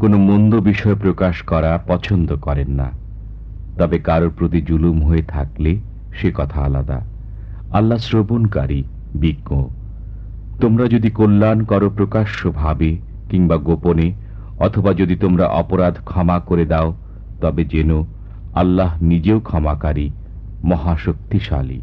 কোনো মন্দ বিষয় প্রকাশ করা পছন্দ করেন না। তবে কারোর প্রতি জুলুম হয়ে থাকলে সে কথা আলাদা। আল্লাহ শ্রবণকারী, বিজ্ঞ। তোমরা যদি কল্যাণ করো প্রকাশ্য ভাবে কিংবা গোপনে, অথবা যদি তোমরা অপরাধ ক্ষমা করে দাও, তবে যেন আল্লাহ নিজেও ক্ষমাকারী, মহাশক্তিশালী।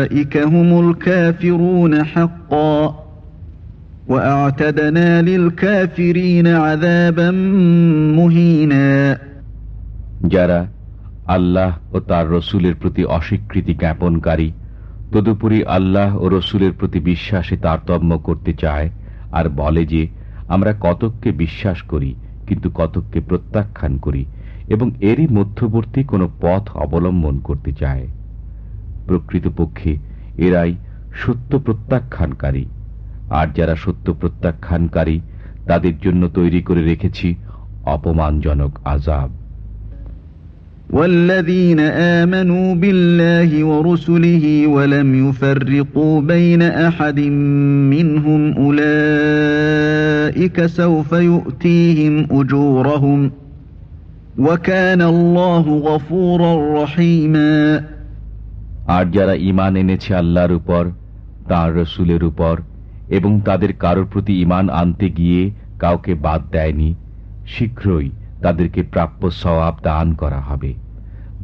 أولئك هم الكافرون حقا وأعتدنا للكافرين عذابا مهينا যারা আল্লাহ ও তার রসুলের প্রতি অস্বীকৃতি জ্ঞাপনকারী তদুপরি আল্লাহ ও রসুলের প্রতি বিশ্বাসে তারতম্য করতে চায় আর বলে যে আমরা কতককে বিশ্বাস করি কিন্তু কতককে প্রত্যাখ্যান করি এবং এরই মধ্যবর্তী কোনো পথ অবলম্বন করতে চায় প্রকৃতপক্ষে এরাই সত্য প্রত্যাখ্যানকারী আর যারা সত্য প্রত্যাখ্যানকারী তাদের জন্য তৈরি করে রেখেছি অপমানজনক আজাব والذين آمنوا بالله ورسله ولم يفرقوا بين أحد منهم أولئك سوف يؤتيهم أجورهم وكان الله غفورا رحيما আর যারা ইমান এনেছে আল্লাহর উপর তাঁর রসুলের উপর এবং তাদের কারোর প্রতি ইমান আনতে গিয়ে কাউকে বাদ দেয়নি শীঘ্রই তাদেরকে প্রাপ্য সওয়াব দান করা হবে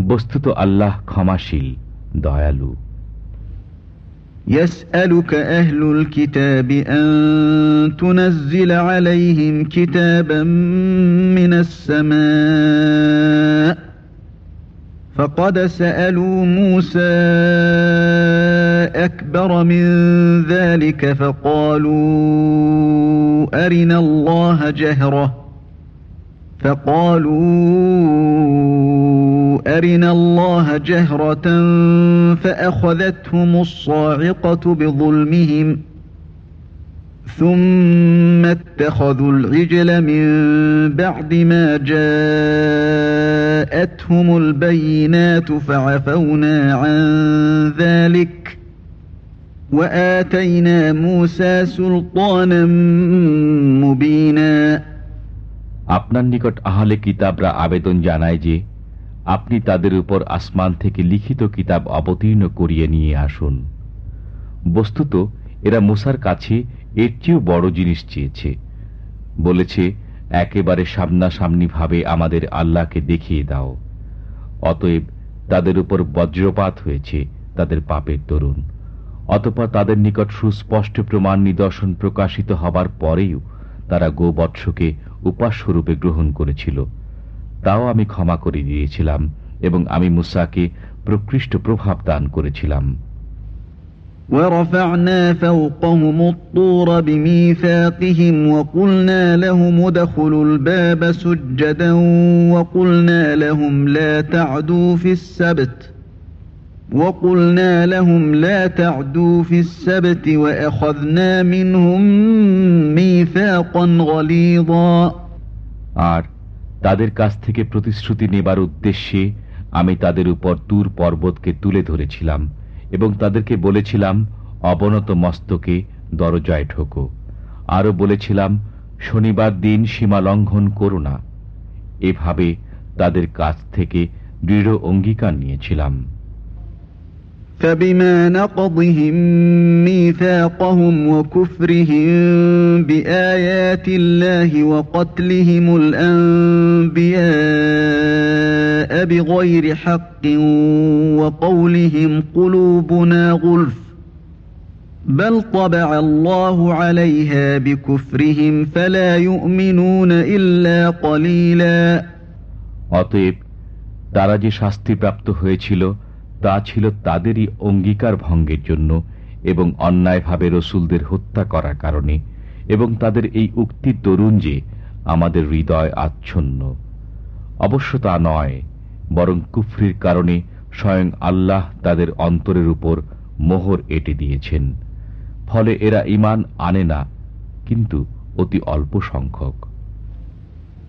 বস্তুত আল্লাহ ক্ষমাশীল দয়ালু يسألك أهل الكتاب أن تنزل عليهم كتابا من السماء فقد سألوا موسى أكبر من ذلك فقالوا أرنا الله جهرة فقالوا أرنا الله جهرة فأخذتهم الصاعقة بظلمهم ۖ ثم اتخذوا العجل من بعد ما جاءتهم البينات فعفونا عن ذلك وآتينا موسى سلطانا مبينا আপনার নিকট আহলে কিতাবরা আবেদন জানায় যে আপনি তাদের উপর আসমান থেকে লিখিত কিতাব অবতীর্ণ করিয়ে নিয়ে আসুন বস্তুত এরা মুসার কাছে এর চেয়েও বড় জিনিস চেয়েছে বলেছে একেবারে সামনাসামনি ভাবে আমাদের আল্লাহকে দেখিয়ে দাও। অতএব তাদের উপর বজ্রপাত হয়েছে তাদের পাপের তরুণ অতপর তাদের নিকট সুস্পষ্ট প্রমাণ নিদর্শন প্রকাশিত হবার পরেও তারা গোবৎসকে উপাস্যরূপে গ্রহণ করেছিল। তাও আমি ক্ষমা করে দিয়েছিলাম এবং আমি মুসাকে প্রকৃষ্ট প্রভাব দান করেছিলাম। ورفعنا فوقهم الطور بميثاقهم وقلنا لهم ادخلوا الباب سجدا وقلنا لهم لا تعدوا في السبت وقلنا لهم لا تعدوا في السبت وأخذنا منهم ميثاقا غليظا আর তাদের কাছ থেকে প্রতিশ্রুতি নেবার উদ্দেশ্যে আমি তাদের উপর তুর পর্বতকে তুলে ধরেছিলাম এবং তাদেরকে বলেছিলাম, অবনত মস্তকে দরজায় ঠোকো আরও বলেছিলাম, শনিবার দিন সীমা লঙ্ঘন করো না। এভাবে তাদের কাছ থেকে দৃঢ় অঙ্গীকার নিয়েছিলাম। فبما نقضهم ميثاقهم وكفرهم بآيات الله وقتلهم الأنبياء بغير حق وقولهم قلوبنا غلف بل طبع الله عليها بكفرهم فلا يؤمنون إلا قليلا অতএব তারা যে শাস্তিপ্রাপ্ত হয়েছিল তা ছিল তাদেরই অঙ্গীকার ভঙ্গের জন্য এবং অন্যায়ভাবে রসুলদের হত্যা করার কারণে এবং তাদের এই উক্তির তরুণ যে আমাদের হৃদয় আচ্ছন্ন। অবশ্য তা নয়, বরং কুফরির কারণে স্বয়ং আল্লাহ তাদের অন্তরের উপর মোহর এটে দিয়েছেন। ফলে এরা ইমান আনে না, কিন্তু অতি অল্প সংখ্যক।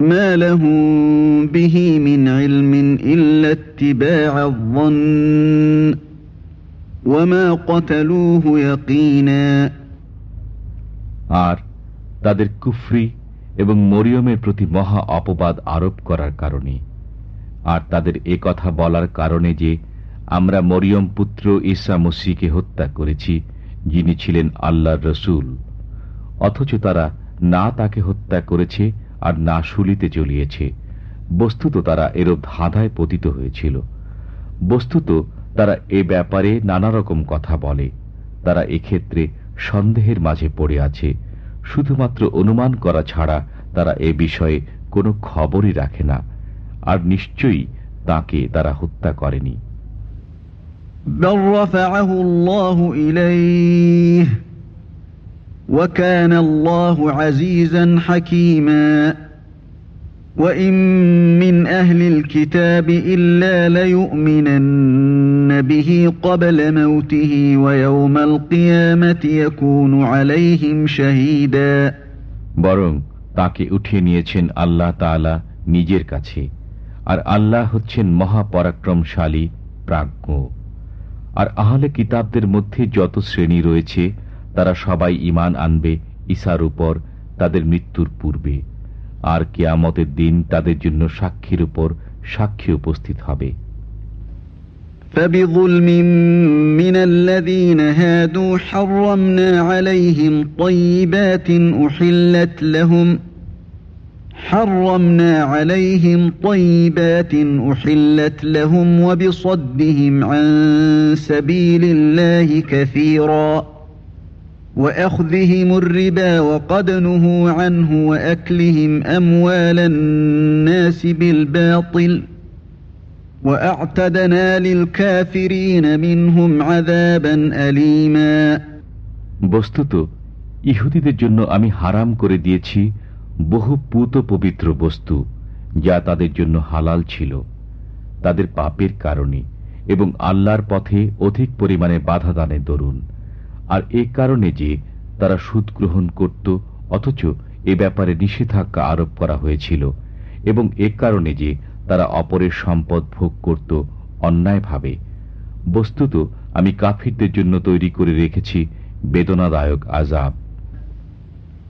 ما لهم به من علم إلا اتباع الظن وما قتلوه يقينا আর তাদের কুফরি এবং মরিয়মের প্রতি মহা অপবাদ আরোপ করার কারণে আর তাদের এ কথা বলার কারণে যে আমরা মরিয়ম পুত্র ইসা মসিকে হত্যা করেছি যিনি ছিলেন আল্লাহর রসুল অথচ তারা না তাকে হত্যা করেছে আর না শুলিতে চলিয়েছে বস্তুত তারা এরূপ ধাঁধায় পতিত হয়েছিল বস্তুত তারা এ ব্যাপারে নানা রকম কথা বলে তারা এক্ষেত্রে সন্দেহের মাঝে পড়ে আছে শুধুমাত্র অনুমান করা ছাড়া তারা এ বিষয়ে কোনো খবরই রাখে না আর নিশ্চয়ই তাকে তারা হত্যা করেনি بل رفعه الله إليه وكان الله عزيزا حكيما وإن من أهل الكتاب إلا ليؤمنن به قبل موته ويوم القيامة يكون عليهم شهيدا বরং তাকে উঠিয়ে নিয়েছেন আল্লাহ তাআলা নিজের কাছে আর আল্লাহ হচ্ছেন মহাপরাক্রমশালী প্রাজ্ঞ আর আহলে কিতাবদের মধ্যে যত শ্রেণী রয়েছে তারা সবাই ইমান আনবে ঈসার উপর তাদের মৃত্যুর পূর্বে আর কেয়ামতের দিন তাদের জন্য সাক্ষীর উপর সাক্ষী উপস্থিত হবে فبظلم من الذين هادوا حرمنا عليهم طيبات أحلت لهم حرمنا عليهم طيبات أحلت لهم وبصدهم عن سبيل الله كثيراً বস্তুত, ইহুদিদের জন্য আমি হারাম করে দিয়েছি বহু পুত পবিত্র বস্তু, যা তাদের জন্য হালাল ছিল। তাদের পাপের কারণে এবং আল্লাহর পথে অধিক পরিমাণে বাধা দানের দরুন। আর এ কারণে যে তারা সুদ গ্রহণ করত, অথচ এ ব্যাপারে নিষেধাজ্ঞা আরোপ করা হয়েছিল এবং এ কারণে যে তারা অপরের সম্পদ ভোগ করত অন্যায়ভাবে। বস্তুত আমি কাফিরদের জন্য তৈরি করে রেখেছি বেদনাদায়ক আজাব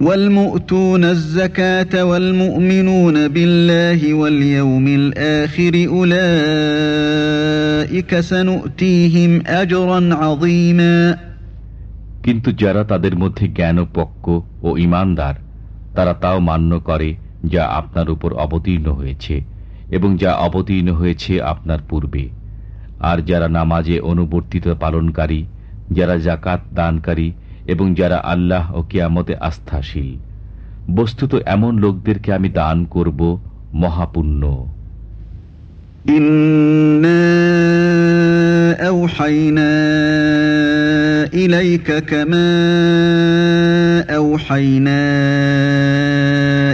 والمؤتون الزكاة والمؤمنون بالله واليوم الآخر أولئك سنؤتيهم أجرا عظيما কিন্তু যারা তাদের মধ্যে জ্ঞানপক্ষ ও ইমানদার তারা তাও মান্য করে যা আপনার উপর অবতীর্ণ হয়েছে এবং যা অবতীর্ণ হয়েছে আপনার পূর্বে আর যারা নামাজে অনুবর্তিত পালনকারী যারা জাকাত দানকারী এবং যারা আল্লাহ ও কিয়ামতে আস্থাশীল বস্তুত এমন লোকদেরকে আমি দান করব মহাপুণ্য إنا أوحينا إليك كما أوحينا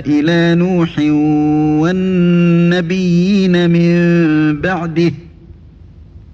إلى نوح والنبيين من بعده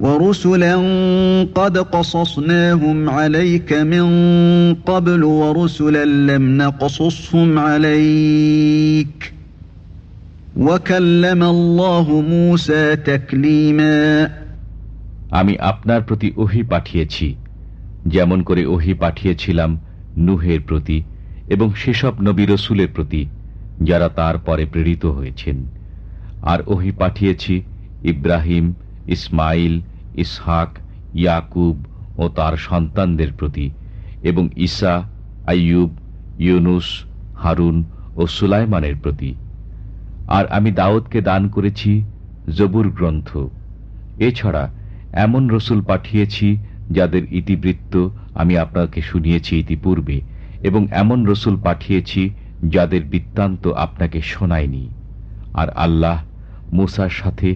ورسلا قد قصصناهم عليك من قبل ورسلا لم نقصصهم عليك وكلم الله موسى تكليما আমি আপনার প্রতি ওহি পাঠিয়েছি যেমন করে ওহি পাঠিয়েছিলাম নুহের প্রতি এবং সেসব নবী রসুলের প্রতি যারা তার পরে প্রেরিত হয়েছেন আর ওহি পাঠিয়েছি ইব্রাহিম ইসমাইল, ইসহাক, ইয়াকুব ও তার সন্তানদের প্রতি, এবং ঈসা, আইয়ুব, ইউনুস, হারুন ও সুলাইমানের প্রতি। আর আমি দাউদকে দান করেছি জবুর গ্রন্থ। এছাড়া এমন রসুল পাঠিয়েছি যাদের ইতিবৃত্ত আমি আপনাকে শুনিয়েছি ইতিপূর্বে, এবং এমন রসুল পাঠিয়েছি যাদের বৃত্তান্ত আপনাকে শোনায়নি। আর আল্লাহ মুসার সাথে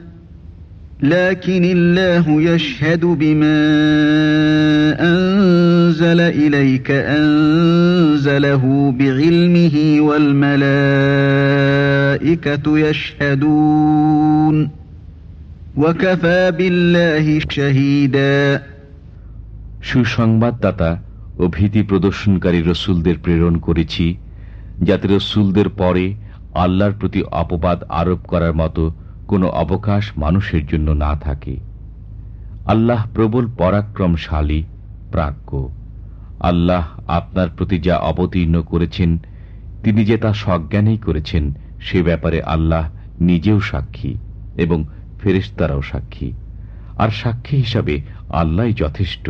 لكن الله يشهد بما أنزل إليك أنزله بعلمه والملائكة يشهدون وكفى بالله شهيدا সুসংবাদদাতা ও ভীতি প্রদর্শনকারী রসুলদের প্রেরণ করেছি যাতে রসুলদের পরে আল্লাহর প্রতি অপবাদ আরোপ করার মতো কোনো অবকাশ মানুষের জন্য না থাকে। আল্লাহ প্রবল পরাক্রমশালী, প্রাজ্ঞ। আল্লাহ আপনার প্রতি যা অবতীর্ণ করেছেন, তিনি যে তা সজ্ঞানেই করেছেন, সে ব্যাপারে আল্লাহ নিজেও সাক্ষী এবং ফেরেস্তারাও সাক্ষী। আর সাক্ষী হিসাবে আল্লাহ যথেষ্ট।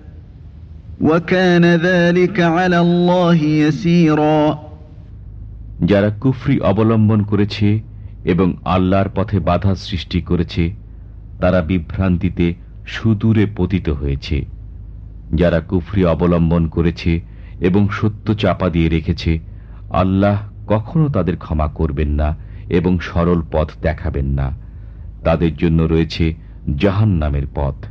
যারা কুফরি অবলম্বন করেছে এবং আল্লাহর পথে বাধা সৃষ্টি করেছে, তারা বিভ্রান্তিতে সুদূরে পতিত হয়েছে। যারা কুফরি অবলম্বন করেছে এবং সত্য চাপা দিয়ে রেখেছে, আল্লাহ কখনো তাদের ক্ষমা করবেন না এবং সরল পথ দেখাবেন না। তাদের জন্য রয়েছে জাহান নামের পথ।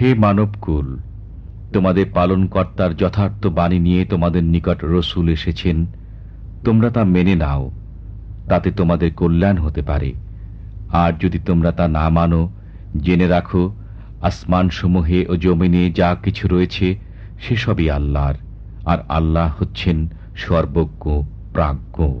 হে মানবকুল, তোমাদের পালনকর্তার যথার্থ বাণী নিয়ে তোমাদের নিকট রসুল এসেছেন। তোমরা তা মেনে নাও, তাতে তোমাদের কল্যাণ হতে পারে। আর যদি তোমরা তা না মানো, জেনে রাখো, আসমানসমূহে ও জমিনে যা কিছু রয়েছে, সেসবই আল্লাহর। আর আল্লাহ হচ্ছেন সর্বজ্ঞ, প্রাজ্ঞ।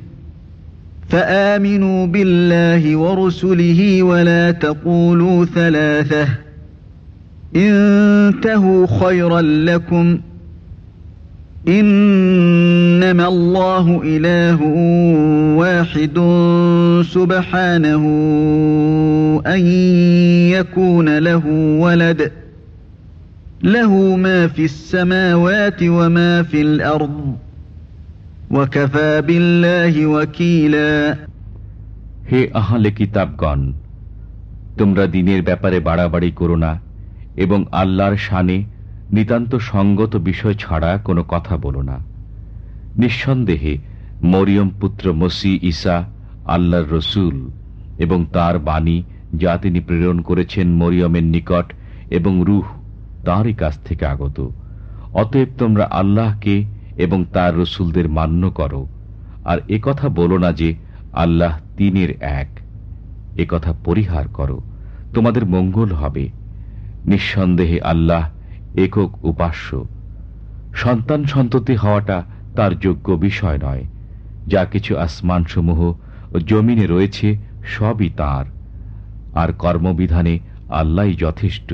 فآمنوا بالله ورسله ولا تقولوا ثلاثة. انتهوا خيرا لكم ۖ. إنما الله إله واحد سبحانه أن يكون له ولد. له ما في السماوات وما في الأرض. হে আহলে কিতাবগণ, তোমরা দিনের ব্যাপারে বাড়াবাড়ি করো না এবং আল্লাহর শানে নিতান্ত সঙ্গত বিষয় ছাড়া কোনো কথা বলো না। নিঃসন্দেহে মরিয়ম পুত্র মসি ইসা আল্লাহর রসুল এবং তার বাণী যা তিনি প্রেরণ করেছেন মরিয়মের নিকট এবং রুহ তাঁরই কাছ থেকে আগত। অতএব তোমরা আল্লাহকে এবং তার রসুলদের মান্য করো। আর কথা বলো না যে আল্লাহ তিনের এক। কথা পরিহার করো। তোমাদের মঙ্গল হবে। নিঃসন্দেহে আল্লাহ একক উপাস্য। সন্তান সন্ততি হওয়াটা তার যোগ্য বিষয় নয়। যা কিছু আসমানসমূহ ও জমিনে রয়েছে, সবই তার। আর কর্মবিধানে আল্লাহ যথেষ্ট।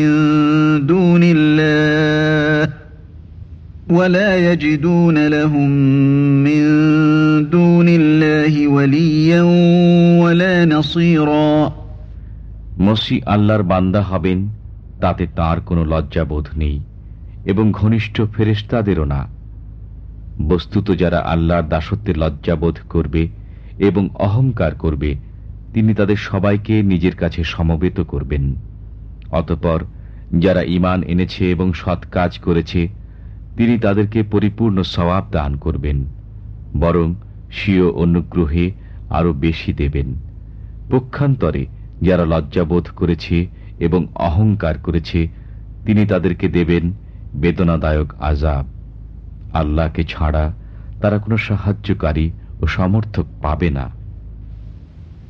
ولا يجدون لهم من دون الله وليا ولا نصيرا মসি আল্লাহর বান্দা হবেন তাতে তার কোনো লজ্জাবোধ নেই এবং ঘনিষ্ঠ ফেরেস্তাদেরও না বস্তুত যারা আল্লাহর দাসত্বের লজ্জাবোধ করবে এবং অহংকার করবে তিনি তাদের সবাইকে নিজের কাছে সমবেত করবেন অতপর যারা ইমান এনেছে এবং সৎ কাজ করেছে তিনি তাদেরকে পরিপূর্ণ সবাব দান করবেন, বরং স্বীয় অনুগ্রহে আরও বেশি দেবেন। পক্ষান্তরে যারা লজ্জাবোধ করেছে এবং অহংকার করেছে, তিনি তাদেরকে দেবেন বেদনাদায়ক আজাব আল্লাহকে ছাড়া তারা কোনো সাহায্যকারী ও সমর্থক পাবে না।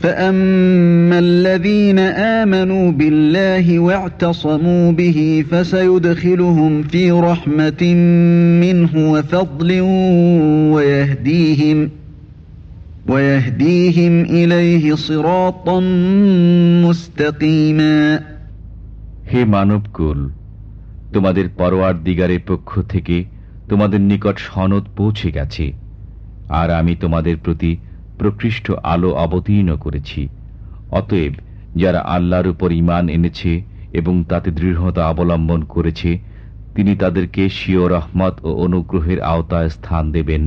فأما الذين آمنوا بالله واعتصموا به فسيدخلهم في رحمة منه وفضل ويهديهم ويهديهم إليه صراطا مستقيما হে মানবকুল তোমাদের পরোয়ার দিগারের পক্ষ থেকে তোমাদের নিকট সনদ পৌঁছে গেছে আর আমি তোমাদের প্রতি প্রকৃষ্ট আলো অবতীর্ণ করেছি অতএব যারা আল্লাহর উপর ইমান এনেছে এবং তাতে দৃঢ়তা অবলম্বন করেছে তিনি তাদেরকে শিও রহমত ও অনুগ্রহের আওতায় স্থান দেবেন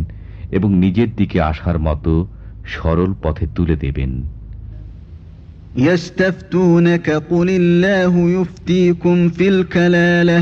এবং নিজের দিকে আসার মতো সরল পথে তুলে দেবেন يستفتونك قل الله يفتيكم في الكلاله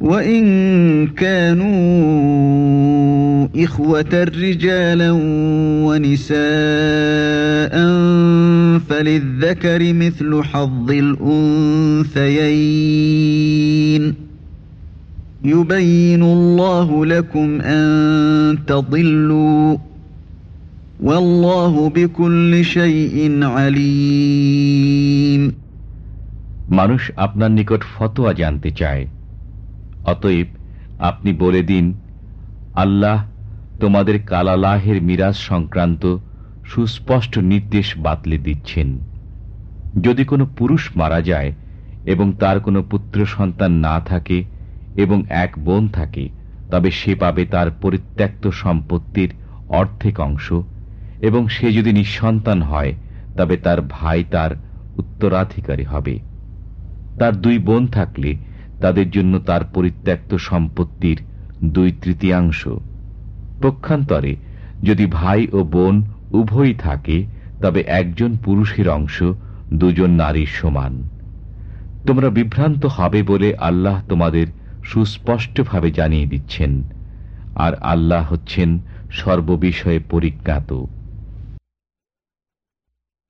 وإن كانوا إخوة رجالا ونساء فللذكر مثل حظ الأنثيين يبين الله لكم أن تضلوا والله بكل شيء عليم মানুষ আপনার নিকট ফতোয়া জানতে চায় অতএব আপনি বলে দিন, আল্লাহ তোমাদের কালালাহের মিরাজ সংক্রান্ত সুস্পষ্ট নির্দেশ বাতলে দিচ্ছেন। যদি কোনো পুরুষ মারা যায় এবং তার কোনো পুত্র সন্তান না থাকে এবং এক বোন থাকে, তবে সে পাবে তার পরিত্যক্ত সম্পত্তির অর্ধেক অংশ, এবং সে যদি নিঃসন্তান হয়, তবে তার ভাই তার উত্তরাধিকারী হবে। তার দুই বোন থাকলে তাদের জন্য তার পরিত্যক্ত সম্পত্তির দুই তৃতীয়াংশ। পক্ষান্তরে, যদি ভাই ও বোন উভয়ই থাকে, তবে একজন পুরুষের অংশ, দুজন নারীর সমান। তোমরা বিভ্রান্ত হবে বলে আল্লাহ তোমাদের সুস্পষ্টভাবে জানিয়ে দিচ্ছেন, আর আল্লাহ হচ্ছেন সর্ববিষয়ে পরিজ্ঞাত।